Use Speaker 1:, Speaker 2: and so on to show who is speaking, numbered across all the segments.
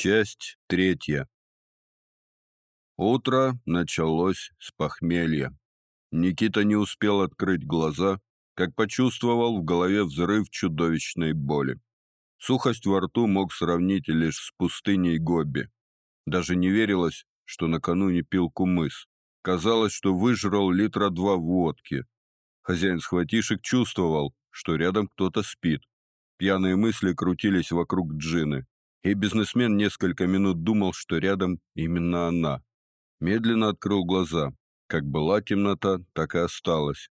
Speaker 1: Часть третья. Утро началось с похмелья. Никита не успел открыть глаза, как почувствовал в голове взрыв чудовищной боли. Сухость во рту мог сравнить лишь с пустыней Гобби. Даже не верилось, что накануне пил кумыс. Казалось, что выжрал литра два водки. Хозяин схватишек чувствовал, что рядом кто-то спит. Пьяные мысли крутились вокруг Джины и бизнесмен несколько минут думал, что рядом именно она. Медленно открыл глаза. Как была темнота, так и осталась.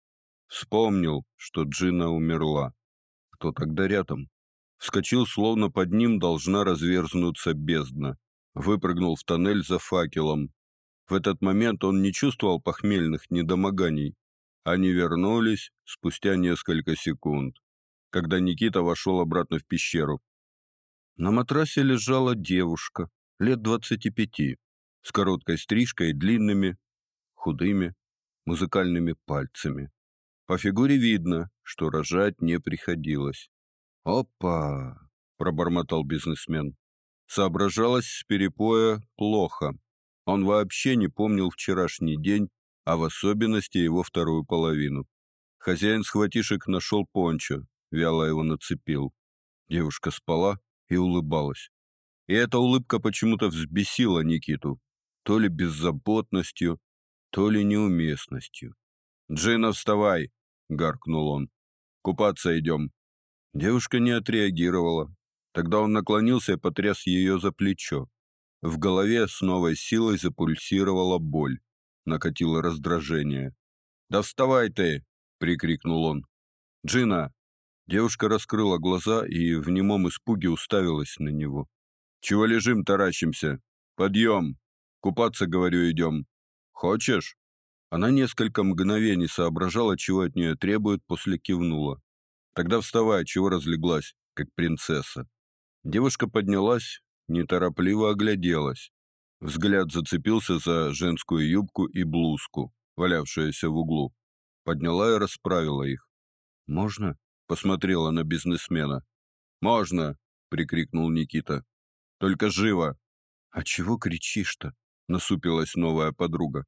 Speaker 1: Вспомнил, что Джина умерла. Кто тогда рядом? Вскочил, словно под ним должна разверзнуться бездна. Выпрыгнул в тоннель за факелом. В этот момент он не чувствовал похмельных недомоганий. Они вернулись спустя несколько секунд, когда Никита вошел обратно в пещеру. На матрасе лежала девушка, лет двадцати пяти, с короткой стрижкой и длинными, худыми, музыкальными пальцами. По фигуре видно, что рожать не приходилось. «Опа!» — пробормотал бизнесмен. Соображалось с перепоя плохо. Он вообще не помнил вчерашний день, а в особенности его вторую половину. Хозяин схватишек нашел пончо, вяло его нацепил. Девушка спала, и улыбалась. И эта улыбка почему-то взбесила Никиту, то ли беззаботностью, то ли неуместностью. «Джина, вставай!» — гаркнул он. «Купаться идем». Девушка не отреагировала. Тогда он наклонился и потряс ее за плечо. В голове с новой силой запульсировала боль. Накатило раздражение. «Да вставай ты!» — прикрикнул он. «Джина, Девушка раскрыла глаза и в немом испуге уставилась на него. «Чего лежим, таращимся? Подъем! Купаться, говорю, идем. Хочешь?» Она несколько мгновений соображала, чего от нее требуют, после кивнула. «Тогда вставай, чего разлеглась, как принцесса?» Девушка поднялась, неторопливо огляделась. Взгляд зацепился за женскую юбку и блузку, валявшуюся в углу. Подняла и расправила их. «Можно?» Посмотрела на бизнесмена. «Можно!» — прикрикнул Никита. «Только живо!» «А чего кричишь-то?» — насупилась новая подруга.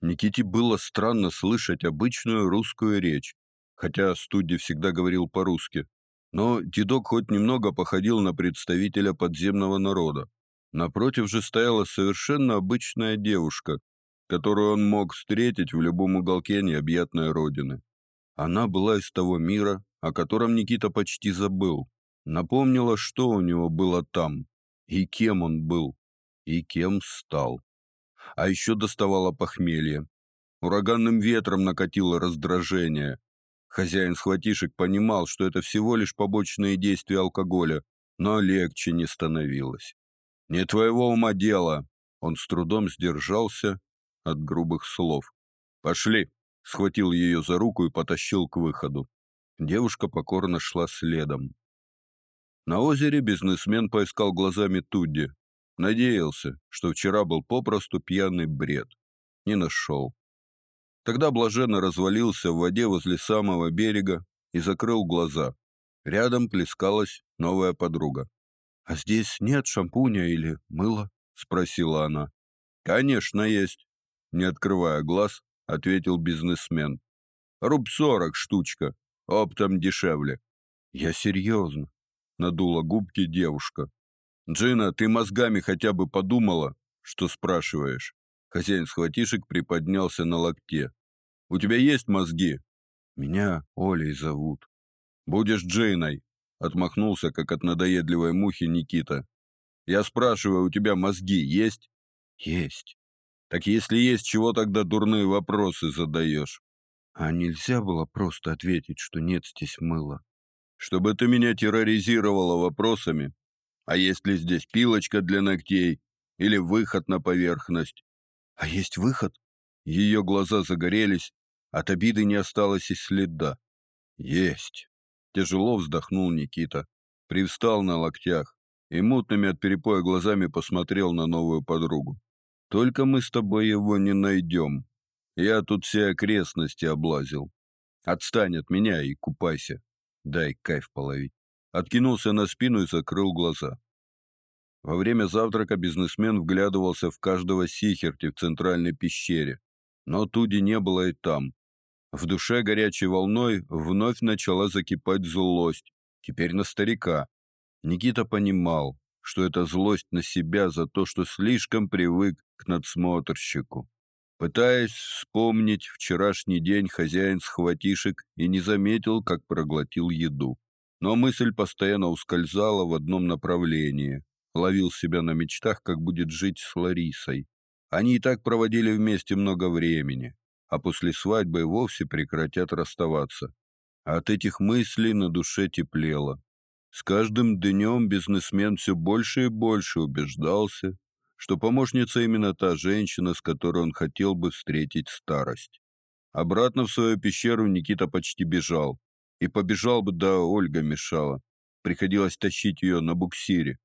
Speaker 1: Никите было странно слышать обычную русскую речь, хотя Студди всегда говорил по-русски. Но дедок хоть немного походил на представителя подземного народа. Напротив же стояла совершенно обычная девушка, которую он мог встретить в любом уголке необъятной родины. Она была из того мира, о котором Никита почти забыл. Напомнила, что у него было там, и кем он был, и кем стал. А еще доставало похмелье. Ураганным ветром накатило раздражение. Хозяин схватишек понимал, что это всего лишь побочные действия алкоголя, но легче не становилось. «Не твоего ума дело!» Он с трудом сдержался от грубых слов. «Пошли!» — схватил ее за руку и потащил к выходу. Девушка покорно шла следом. На озере бизнесмен поискал глазами Тудди. Надеялся, что вчера был попросту пьяный бред. Не нашел. Тогда блаженно развалился в воде возле самого берега и закрыл глаза. Рядом плескалась новая подруга. «А здесь нет шампуня или мыла?» — спросила она. «Конечно, есть», — не открывая глаз, ответил бизнесмен. «Руб сорок штучка, Оптом дешевле. Я серьезно. Надула губки девушка. Джина, ты мозгами хотя бы подумала, что спрашиваешь? Хозяин схватишек приподнялся на локте. У тебя есть мозги? Меня Олей зовут. Будешь Джиной, отмахнулся, как от надоедливой мухи Никита. Я спрашиваю, у тебя мозги есть? Есть. Так если есть, чего тогда дурные вопросы задаешь? А нельзя было просто ответить, что нет здесь мыла. Чтобы ты меня терроризировала вопросами, а есть ли здесь пилочка для ногтей или выход на поверхность? А есть выход? Ее глаза загорелись, от обиды не осталось и следа. Есть. Тяжело вздохнул Никита, привстал на локтях и мутными от перепоя глазами посмотрел на новую подругу. Только мы с тобой его не найдем. Я тут все окрестности облазил. Отстань от меня и купайся. Дай кайф половить. Откинулся на спину и закрыл глаза. Во время завтрака бизнесмен вглядывался в каждого Сихерти в центральной пещере, но Туди не было и там. В душе горячей волной вновь начала закипать злость, теперь на старика. Никита понимал, что это злость на себя за то, что слишком привык к надсмотрщику. Пытаясь вспомнить вчерашний день, хозяин схватишек и не заметил, как проглотил еду. Но мысль постоянно ускользала в одном направлении. Ловил себя на мечтах, как будет жить с Ларисой. Они и так проводили вместе много времени, а после свадьбы вовсе прекратят расставаться. от этих мыслей на душе теплело. С каждым днем бизнесмен все больше и больше убеждался, что помощница именно та женщина, с которой он хотел бы встретить старость. Обратно в свою пещеру Никита почти бежал. И побежал бы, да Ольга мешала. Приходилось тащить ее на буксире.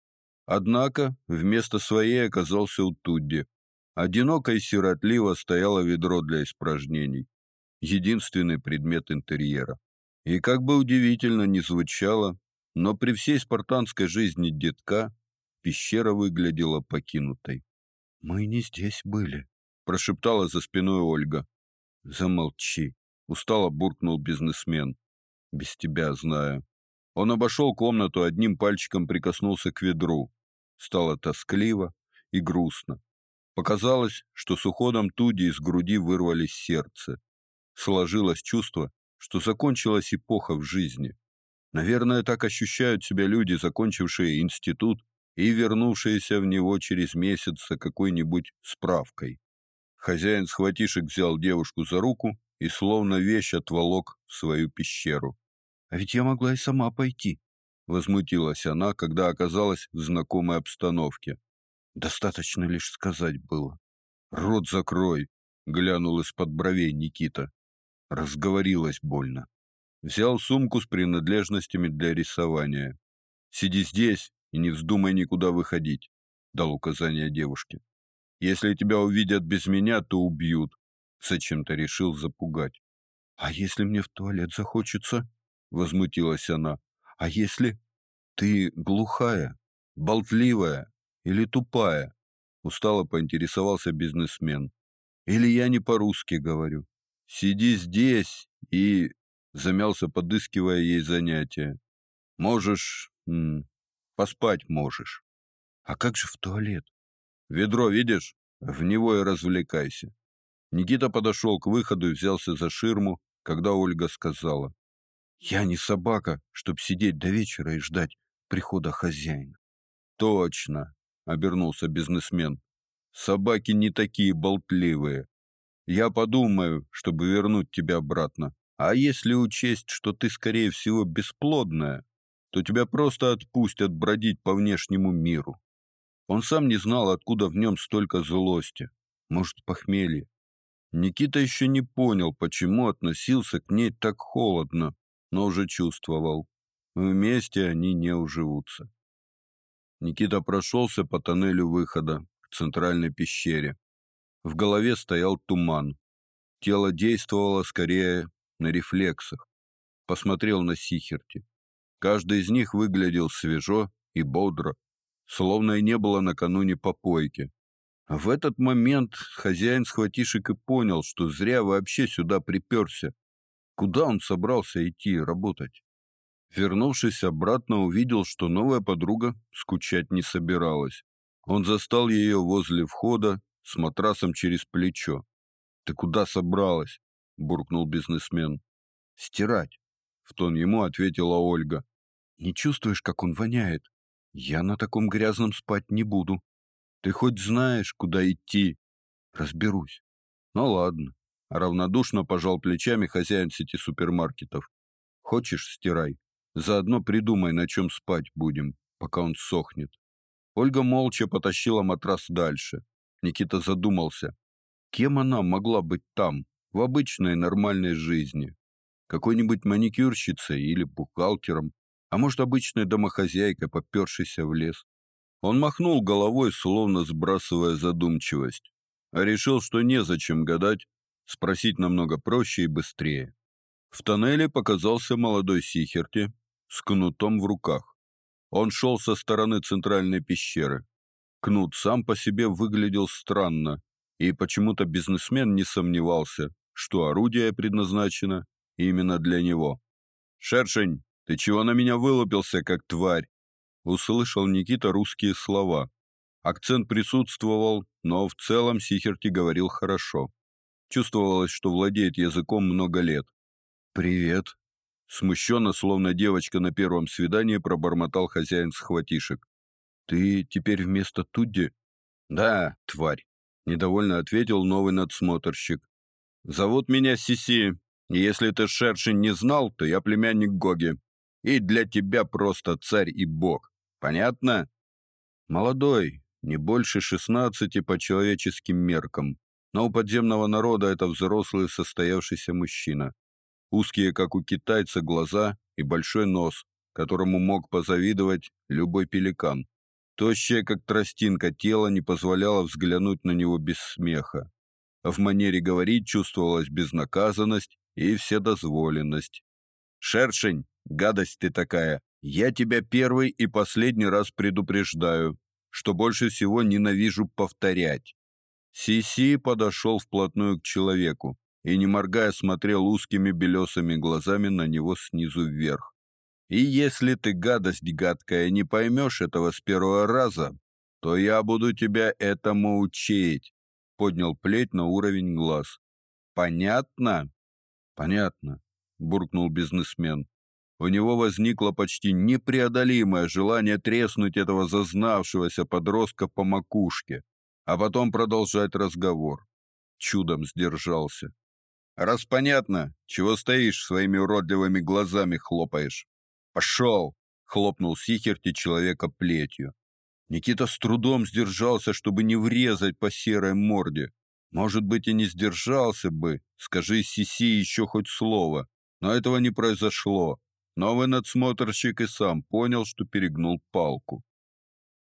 Speaker 1: Однако вместо своей оказался у Тудди. Одиноко и сиротливо стояло ведро для испражнений. Единственный предмет интерьера. И как бы удивительно ни звучало, но при всей спартанской жизни детка пещера выглядела покинутой. «Мы не здесь были», — прошептала за спиной Ольга. «Замолчи», — устало буркнул бизнесмен. «Без тебя знаю». Он обошел комнату, одним пальчиком прикоснулся к ведру. Стало тоскливо и грустно. Показалось, что с уходом Туди из груди вырвались сердце. Сложилось чувство, что закончилась эпоха в жизни. Наверное, так ощущают себя люди, закончившие институт и вернувшиеся в него через месяц за какой-нибудь справкой. Хозяин схватишек взял девушку за руку и словно вещь отволок в свою пещеру. «А ведь я могла и сама пойти», — возмутилась она, когда оказалась в знакомой обстановке. Достаточно лишь сказать было. «Рот закрой!» — глянул из-под бровей Никита. Разговорилась больно. Взял сумку с принадлежностями для рисования. «Сиди здесь и не вздумай никуда выходить», — дал указание девушке. «Если тебя увидят без меня, то убьют», — зачем-то решил запугать. «А если мне в туалет захочется?» — возмутилась она. «А если...» «Ты глухая, болтливая, или тупая?» Устало поинтересовался бизнесмен. «Или я не по-русски говорю? Сиди здесь и...» Замялся, подыскивая ей занятие. «Можешь... М поспать можешь. А как же в туалет? Ведро видишь? В него и развлекайся». Никита подошел к выходу и взялся за ширму, когда Ольга сказала. «Я не собака, чтоб сидеть до вечера и ждать прихода хозяина». «Точно. — обернулся бизнесмен. «Собаки не такие болтливые. Я подумаю, чтобы вернуть тебя обратно. А если учесть, что ты, скорее всего, бесплодная, то тебя просто отпустят бродить по внешнему миру». Он сам не знал, откуда в нем столько злости. Может, похмелье. Никита еще не понял, почему относился к ней так холодно, но уже чувствовал. Вместе они не уживутся. Никита прошелся по тоннелю выхода к центральной пещере. В голове стоял туман. Тело действовало скорее на рефлексах. Посмотрел на Сихерти. Каждый из них выглядел свежо и бодро, словно и не было накануне попойки. В этот момент хозяин схватишек и понял, что зря вообще сюда приперся. Куда он собрался идти работать? Вернувшись обратно, увидел, что новая подруга скучать не собиралась. Он застал ее возле входа с матрасом через плечо. «Ты куда собралась?» — буркнул бизнесмен. «Стирать», — в тон ему ответила Ольга. «Не чувствуешь, как он воняет? Я на таком грязном спать не буду. Ты хоть знаешь, куда идти?» «Разберусь». «Ну ладно», — равнодушно пожал плечами хозяин сети супермаркетов. «Хочешь, стирай. Заодно придумай, на чем спать будем, пока он сохнет. Ольга молча потащила матрас дальше. Никита задумался. Кем она могла быть там, в обычной нормальной жизни? Какой-нибудь маникюрщицей или бухгалтером, а может, обычной домохозяйкой, попершейся в лес? Он махнул головой, словно сбрасывая задумчивость, а решил, что незачем гадать, спросить намного проще и быстрее. В тоннеле показался молодой Сихерти, с кнутом в руках. Он шел со стороны центральной пещеры. Кнут сам по себе выглядел странно, и почему-то бизнесмен не сомневался, что орудие предназначено именно для него. «Шершень, ты чего на меня вылупился, как тварь?» Услышал Никита русские слова. Акцент присутствовал, но в целом Сихерти говорил хорошо. Чувствовалось, что владеет языком много лет. «Привет!» Смущенно, словно девочка на первом свидании, пробормотал хозяин схватишек. «Ты теперь вместо Тудди?» «Да, тварь», — недовольно ответил новый надсмотрщик. «Зовут меня Сиси. Если ты шершень не знал, то я племянник Гоги. И для тебя просто царь и бог. Понятно?» «Молодой, не больше шестнадцати по человеческим меркам. Но у подземного народа это взрослый состоявшийся мужчина. Узкие, как у китайца, глаза и большой нос, которому мог позавидовать любой пеликан. Тощее, как тростинка, тело не позволяло взглянуть на него без смеха. В манере говорить чувствовалась безнаказанность и вседозволенность. «Шершень, гадость ты такая! Я тебя первый и последний раз предупреждаю, что больше всего ненавижу повторять». Сиси подошел вплотную к человеку и, не моргая, смотрел узкими белесыми глазами на него снизу вверх. И если ты, гадость гадкая, не поймешь этого с первого раза, то я буду тебя этому учить. Поднял плеть на уровень глаз. Понятно? Понятно, буркнул бизнесмен. У него возникло почти непреодолимое желание треснуть этого зазнавшегося подростка по макушке, а потом продолжать разговор. Чудом сдержался. Раз понятно, чего стоишь своими уродливыми глазами хлопаешь? «Пошел!» — хлопнул Сихерти человека плетью. Никита с трудом сдержался, чтобы не врезать по серой морде. Может быть, и не сдержался бы, скажи Сиси еще хоть слово. Но этого не произошло. Новый надсмотрщик и сам понял, что перегнул палку.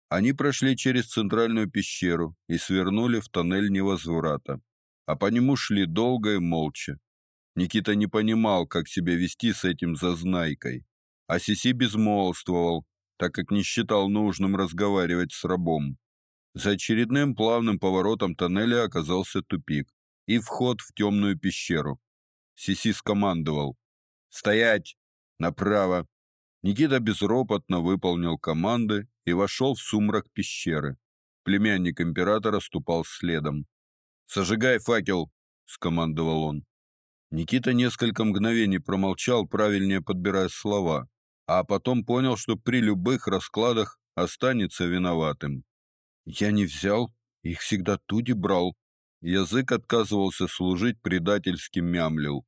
Speaker 1: Они прошли через центральную пещеру и свернули в тоннель невозврата. А по нему шли долго и молча. Никита не понимал, как себя вести с этим зазнайкой а Сиси безмолвствовал, так как не считал нужным разговаривать с рабом. За очередным плавным поворотом тоннеля оказался тупик и вход в темную пещеру. Сиси скомандовал «Стоять! Направо!» Никита безропотно выполнил команды и вошел в сумрак пещеры. Племянник императора ступал следом. «Сожигай факел!» — скомандовал он. Никита несколько мгновений промолчал, правильнее подбирая слова а потом понял, что при любых раскладах останется виноватым. Я не взял, их всегда Туди брал. Язык отказывался служить, предательски мямлил.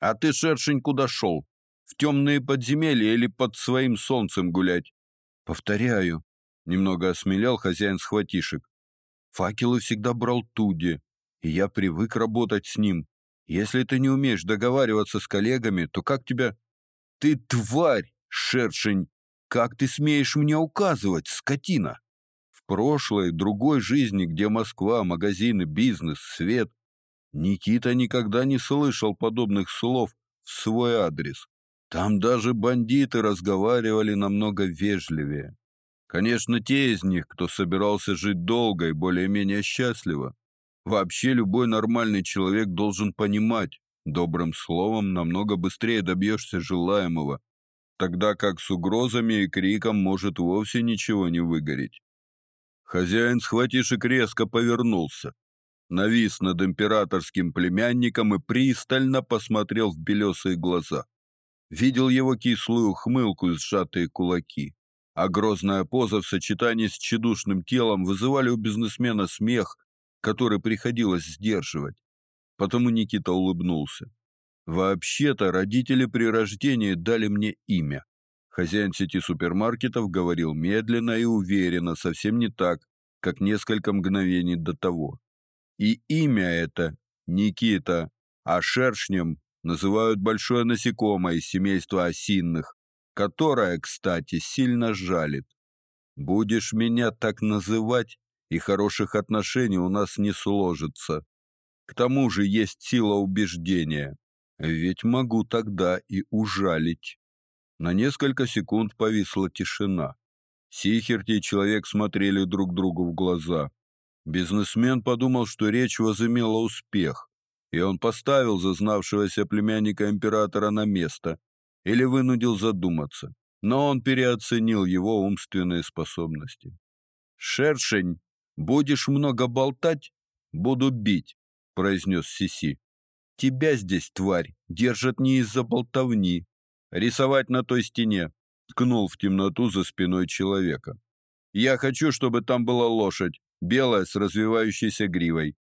Speaker 1: А ты, шершень, куда шел? В темные подземелья или под своим солнцем гулять? Повторяю, немного осмелел хозяин схватишек. Факелы всегда брал Туди, и я привык работать с ним. Если ты не умеешь договариваться с коллегами, то как тебя... Ты тварь! Шершень, как ты смеешь мне указывать, скотина? В прошлой, другой жизни, где Москва, магазины, бизнес, свет, Никита никогда не слышал подобных слов в свой адрес. Там даже бандиты разговаривали намного вежливее. Конечно, те из них, кто собирался жить долго и более-менее счастливо. Вообще любой нормальный человек должен понимать, добрым словом намного быстрее добьешься желаемого, тогда как с угрозами и криком может вовсе ничего не выгореть. Хозяин схватишек резко повернулся, навис над императорским племянником и пристально посмотрел в белесые глаза. Видел его кислую ухмылку и сжатые кулаки, а грозная поза в сочетании с тщедушным телом вызывали у бизнесмена смех, который приходилось сдерживать. Потому Никита улыбнулся. Вообще-то родители при рождении дали мне имя. Хозяин сети супермаркетов говорил медленно и уверенно, совсем не так, как несколько мгновений до того. И имя это Никита, а шершнем называют большое насекомое из семейства осинных, которое, кстати, сильно жалит. Будешь меня так называть, и хороших отношений у нас не сложится. К тому же есть сила убеждения. Ведь могу тогда и ужалить. На несколько секунд повисла тишина. Сихерти и человек смотрели друг другу в глаза. Бизнесмен подумал, что речь возымела успех, и он поставил зазнавшегося племянника императора на место или вынудил задуматься, но он переоценил его умственные способности. «Шершень, будешь много болтать, буду бить», — произнес Сиси. «Тебя здесь, тварь, держат не из-за болтовни. Рисовать на той стене», — ткнул в темноту за спиной человека. «Я хочу, чтобы там была лошадь, белая с развивающейся гривой.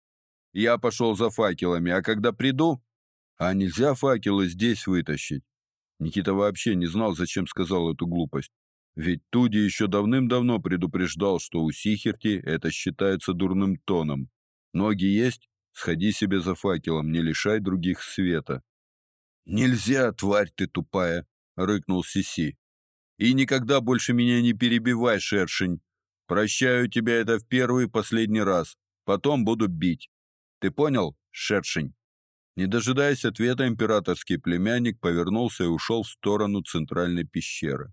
Speaker 1: Я пошел за факелами, а когда приду... А нельзя факелы здесь вытащить. Никита вообще не знал, зачем сказал эту глупость. Ведь Туди еще давным-давно предупреждал, что у Сихерти это считается дурным тоном. Ноги есть? Сходи себе за факелом, не лишай других света. Нельзя, тварь ты тупая, рыкнул Сиси. И никогда больше меня не перебивай, шершень. Прощаю тебя это в первый и последний раз. Потом буду бить. Ты понял, шершень? Не дожидаясь ответа, императорский племянник повернулся и ушел в сторону центральной пещеры.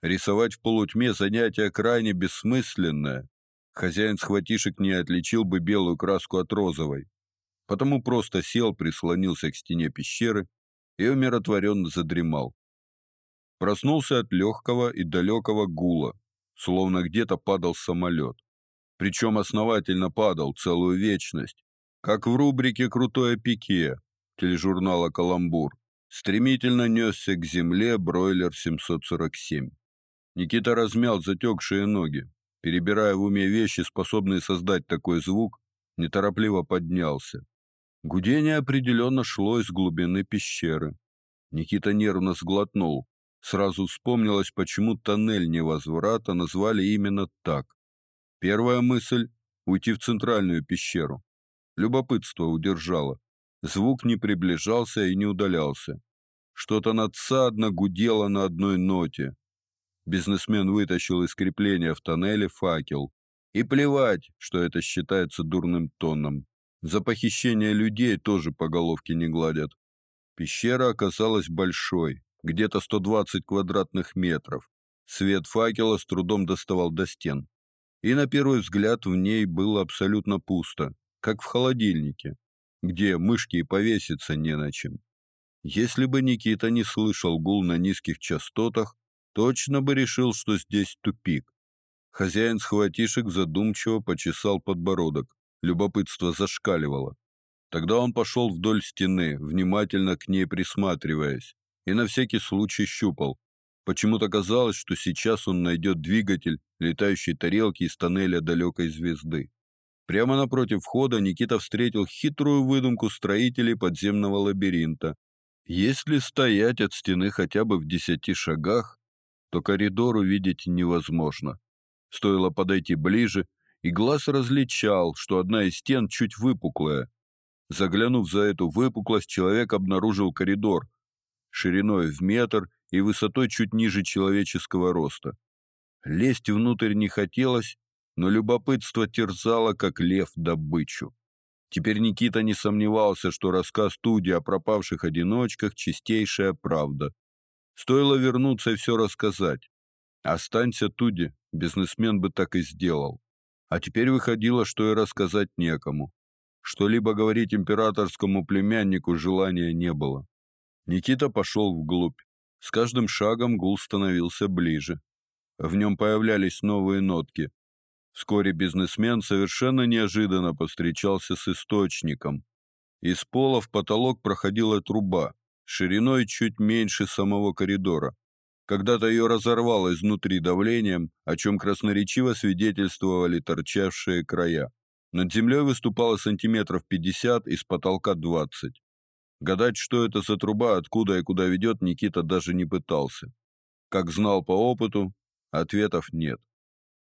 Speaker 1: Рисовать в полутьме занятие крайне бессмысленное. Хозяин схватишек не отличил бы белую краску от розовой. Потому просто сел, прислонился к стене пещеры и умиротворенно задремал. Проснулся от легкого и далекого гула, словно где-то падал самолет. Причем основательно падал целую вечность, как в рубрике «Крутое пике» тележурнала «Каламбур», стремительно несся к земле бройлер 747. Никита размял затекшие ноги, перебирая в уме вещи, способные создать такой звук, неторопливо поднялся. Гудение определенно шло из глубины пещеры. Никита нервно сглотнул. Сразу вспомнилось, почему тоннель невозврата назвали именно так. Первая мысль — уйти в центральную пещеру. Любопытство удержало. Звук не приближался и не удалялся. Что-то надсадно гудело на одной ноте. Бизнесмен вытащил из крепления в тоннеле факел. И плевать, что это считается дурным тоном. За похищение людей тоже по головке не гладят. Пещера оказалась большой, где-то 120 квадратных метров. Свет факела с трудом доставал до стен. И на первый взгляд в ней было абсолютно пусто как в холодильнике, где мышки и повеситься не на чем. Если бы Никита не слышал гул на низких частотах, точно бы решил, что здесь тупик. Хозяин схватишек задумчиво почесал подбородок. Любопытство зашкаливало. Тогда он пошел вдоль стены, внимательно к ней присматриваясь, и на всякий случай щупал. Почему-то казалось, что сейчас он найдет двигатель летающей тарелки из тоннеля далекой звезды. Прямо напротив входа Никита встретил хитрую выдумку строителей подземного лабиринта. Если стоять от стены хотя бы в десяти шагах, то коридор увидеть невозможно. Стоило подойти ближе, и глаз различал, что одна из стен чуть выпуклая. Заглянув за эту выпуклость, человек обнаружил коридор шириной в метр и высотой чуть ниже человеческого роста. Лезть внутрь не хотелось, но любопытство терзало, как лев добычу. Теперь Никита не сомневался, что рассказ Туди о пропавших одиночках — чистейшая правда. Стоило вернуться и все рассказать. Останься Туди, бизнесмен бы так и сделал. А теперь выходило, что и рассказать некому. Что-либо говорить императорскому племяннику желания не было. Никита пошел вглубь. С каждым шагом гул становился ближе. В нем появлялись новые нотки, Вскоре бизнесмен совершенно неожиданно повстречался с источником. Из пола в потолок проходила труба, шириной чуть меньше самого коридора. Когда-то ее разорвало изнутри давлением, о чем красноречиво свидетельствовали торчавшие края. Над землей выступало сантиметров 50, из потолка 20. Гадать, что это за труба, откуда и куда ведет, Никита даже не пытался. Как знал по опыту, ответов нет.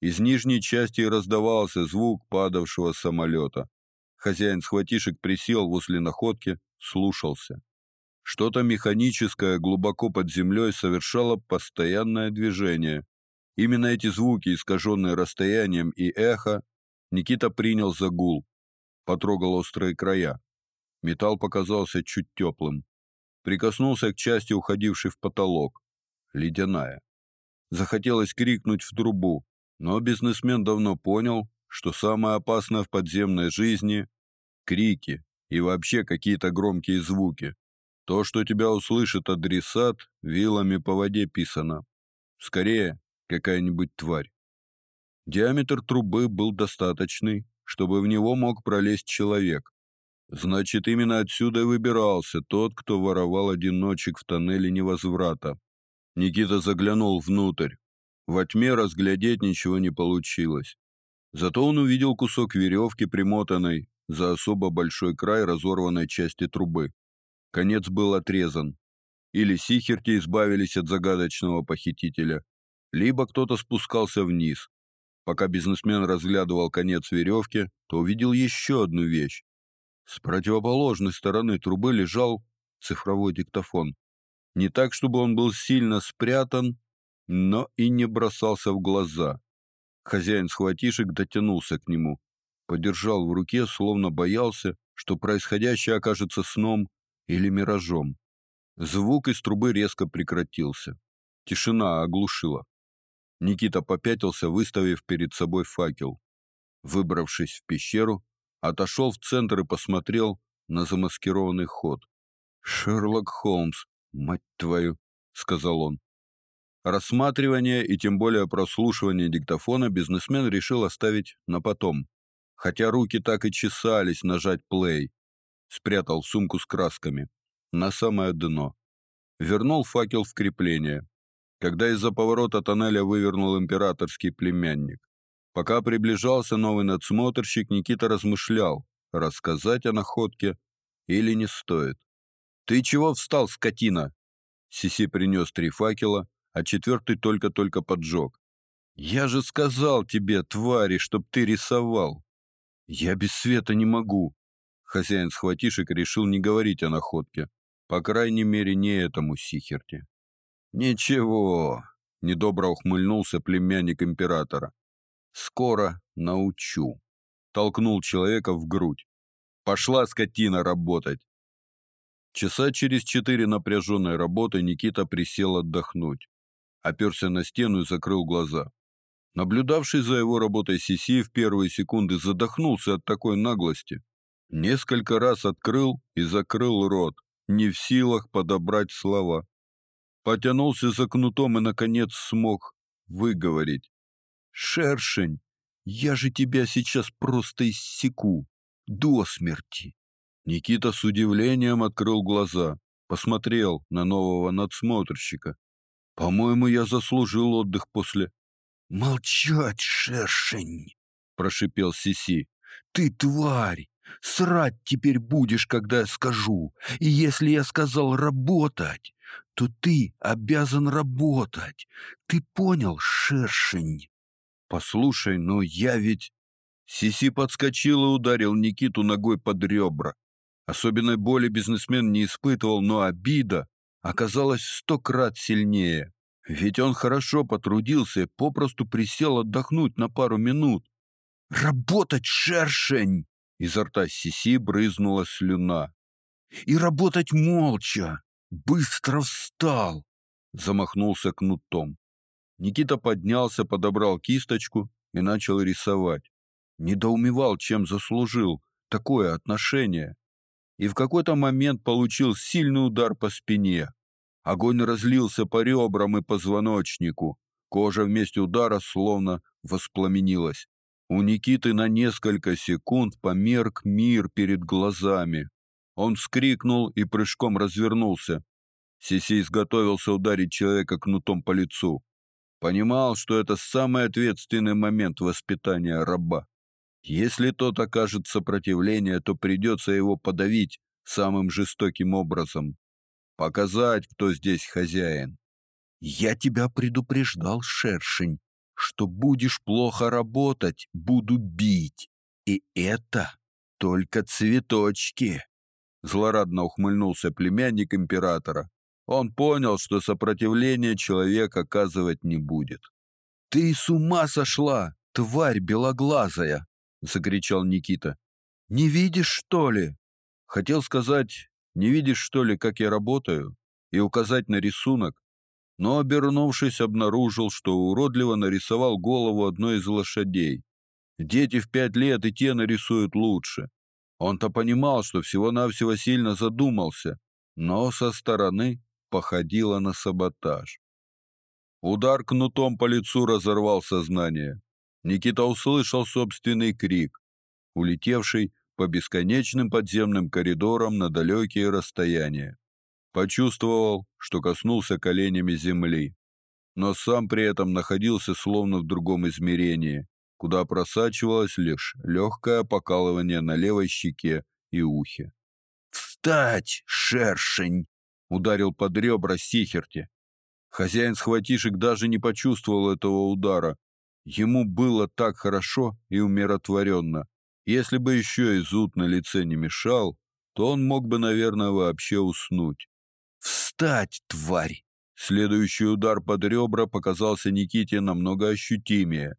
Speaker 1: Из нижней части раздавался звук падавшего самолета. Хозяин схватишек присел возле находки, слушался. Что-то механическое глубоко под землей совершало постоянное движение. Именно эти звуки, искаженные расстоянием и эхо, Никита принял за гул. Потрогал острые края. Металл показался чуть теплым. Прикоснулся к части, уходившей в потолок. Ледяная. Захотелось крикнуть в трубу, но бизнесмен давно понял, что самое опасное в подземной жизни — крики и вообще какие-то громкие звуки. То, что тебя услышит адресат, вилами по воде писано. Скорее, какая-нибудь тварь. Диаметр трубы был достаточный, чтобы в него мог пролезть человек. Значит, именно отсюда и выбирался тот, кто воровал одиночек в тоннеле невозврата. Никита заглянул внутрь. Во тьме разглядеть ничего не получилось. Зато он увидел кусок веревки, примотанной за особо большой край разорванной части трубы. Конец был отрезан. Или сихерти избавились от загадочного похитителя, либо кто-то спускался вниз. Пока бизнесмен разглядывал конец веревки, то увидел еще одну вещь. С противоположной стороны трубы лежал цифровой диктофон. Не так, чтобы он был сильно спрятан, но и не бросался в глаза. Хозяин схватишек дотянулся к нему, подержал в руке, словно боялся, что происходящее окажется сном или миражом. Звук из трубы резко прекратился. Тишина оглушила. Никита попятился, выставив перед собой факел. Выбравшись в пещеру, отошел в центр и посмотрел на замаскированный ход. «Шерлок Холмс, мать твою!» — сказал он. Рассматривание и тем более прослушивание диктофона бизнесмен решил оставить на потом. Хотя руки так и чесались нажать плей. Спрятал сумку с красками. На самое дно. Вернул факел в крепление когда из-за поворота тоннеля вывернул императорский племянник. Пока приближался новый надсмотрщик, Никита размышлял, рассказать о находке или не стоит. «Ты чего встал, скотина?» Сиси принес три факела, а четвертый только-только поджег. «Я же сказал тебе, твари, чтоб ты рисовал!» «Я без света не могу!» Хозяин схватишек решил не говорить о находке, по крайней мере, не этому Сихерте. «Ничего», — недобро ухмыльнулся племянник императора. «Скоро научу». Толкнул человека в грудь. «Пошла, скотина, работать!» Часа через четыре напряженной работы Никита присел отдохнуть. Оперся на стену и закрыл глаза. Наблюдавший за его работой Сиси в первые секунды задохнулся от такой наглости. Несколько раз открыл и закрыл рот, не в силах подобрать слова потянулся за кнутом и, наконец, смог выговорить. «Шершень, я же тебя сейчас просто иссеку. До смерти!» Никита с удивлением открыл глаза, посмотрел на нового надсмотрщика. «По-моему, я заслужил отдых после...» «Молчать, шершень!» — прошипел Сиси. «Ты тварь! Срать теперь будешь, когда я скажу. И если я сказал работать, то ты обязан работать. Ты понял, шершень? Послушай, но я ведь... Сиси подскочил и ударил Никиту ногой под ребра. Особенной боли бизнесмен не испытывал, но обида оказалась в сто крат сильнее. Ведь он хорошо потрудился и попросту присел отдохнуть на пару минут. «Работать, шершень!» Изо рта Сиси брызнула слюна. «И работать молча! Быстро встал!» Замахнулся кнутом. Никита поднялся, подобрал кисточку и начал рисовать. Недоумевал, чем заслужил такое отношение. И в какой-то момент получил сильный удар по спине. Огонь разлился по ребрам и позвоночнику. Кожа вместе удара словно воспламенилась. У Никиты на несколько секунд померк мир перед глазами. Он вскрикнул и прыжком развернулся. Сиси изготовился ударить человека кнутом по лицу. Понимал, что это самый ответственный момент воспитания раба. Если тот окажет сопротивление, то придется его подавить самым жестоким образом. Показать, кто здесь хозяин. «Я тебя предупреждал, шершень», что будешь плохо работать, буду бить. И это только цветочки. Злорадно ухмыльнулся племянник императора. Он понял, что сопротивление человек оказывать не будет. «Ты с ума сошла, тварь белоглазая!» — закричал Никита. «Не видишь, что ли?» Хотел сказать, не видишь, что ли, как я работаю, и указать на рисунок, но, обернувшись, обнаружил, что уродливо нарисовал голову одной из лошадей. Дети в пять лет и те нарисуют лучше. Он-то понимал, что всего-навсего сильно задумался, но со стороны походило на саботаж. Удар кнутом по лицу разорвал сознание. Никита услышал собственный крик, улетевший по бесконечным подземным коридорам на далекие расстояния. Почувствовал, что коснулся коленями земли, но сам при этом находился словно в другом измерении, куда просачивалось лишь легкое покалывание на левой щеке и ухе.
Speaker 2: «Встать, шершень!» — ударил под ребра Сихерти.
Speaker 1: Хозяин схватишек даже не почувствовал этого удара. Ему было так хорошо и умиротворенно. Если бы еще и зуд на лице не мешал, то он мог бы, наверное, вообще уснуть.
Speaker 2: «Встать, тварь!»
Speaker 1: Следующий удар под ребра показался Никите намного ощутимее.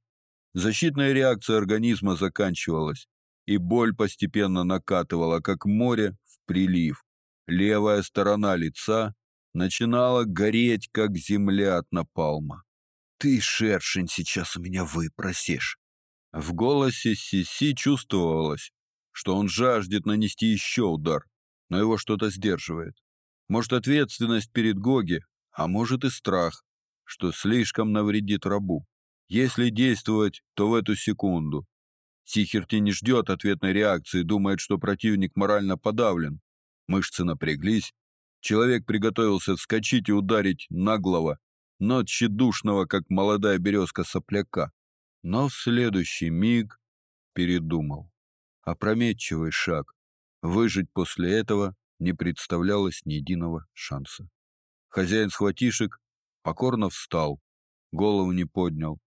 Speaker 1: Защитная реакция организма заканчивалась, и боль постепенно накатывала, как море в прилив. Левая сторона лица начинала гореть, как земля от напалма.
Speaker 2: «Ты, шершень, сейчас у меня выпросишь!»
Speaker 1: В голосе Сиси чувствовалось, что он жаждет нанести еще удар, но его что-то сдерживает. Может, ответственность перед Гоги, а может и страх, что слишком навредит рабу. Если действовать, то в эту секунду. Сихерти не ждет ответной реакции, думает, что противник морально подавлен. Мышцы напряглись, Человек приготовился вскочить и ударить наглого, но тщедушного, как молодая березка сопляка. Но в следующий миг передумал. Опрометчивый шаг. Выжить после этого не представлялось ни единого шанса. Хозяин схватишек покорно встал, голову не поднял.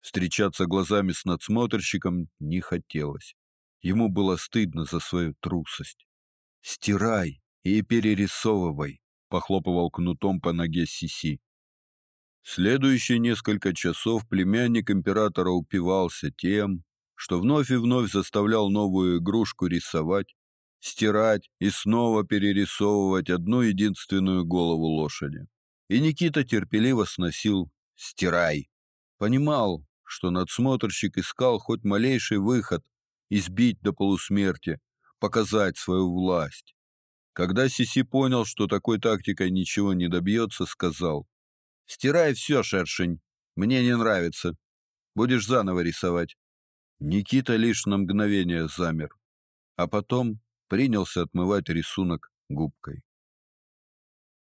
Speaker 1: Встречаться глазами с надсмотрщиком не хотелось. Ему было стыдно за свою трусость. «Стирай!» и перерисовывай, похлопывал кнутом по ноге Сиси. Следующие несколько часов племянник императора упивался тем, что вновь и вновь заставлял новую игрушку рисовать, стирать и снова перерисовывать одну единственную голову лошади. И Никита терпеливо сносил «стирай». Понимал, что надсмотрщик искал хоть малейший выход избить до полусмерти, показать свою власть. Когда Сиси понял, что такой тактикой ничего не добьется, сказал: "Стирай все, шершень. Мне не нравится. Будешь заново рисовать". Никита лишь на мгновение замер, а потом принялся отмывать рисунок губкой.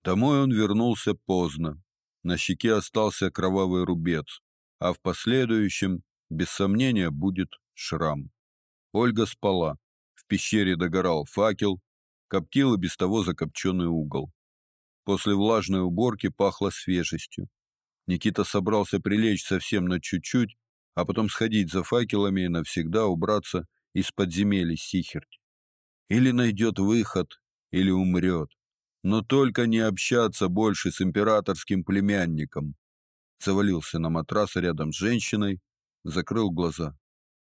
Speaker 1: Домой он вернулся поздно. На щеке остался кровавый рубец, а в последующем, без сомнения, будет шрам. Ольга спала. В пещере догорал факел, коптил и без того закопченный угол. После влажной уборки пахло свежестью. Никита собрался прилечь совсем на чуть-чуть, а потом сходить за факелами и навсегда убраться из подземелья Сихерти. Или найдет выход, или умрет. Но только не общаться больше с императорским племянником. Завалился на матрас рядом с женщиной, закрыл глаза.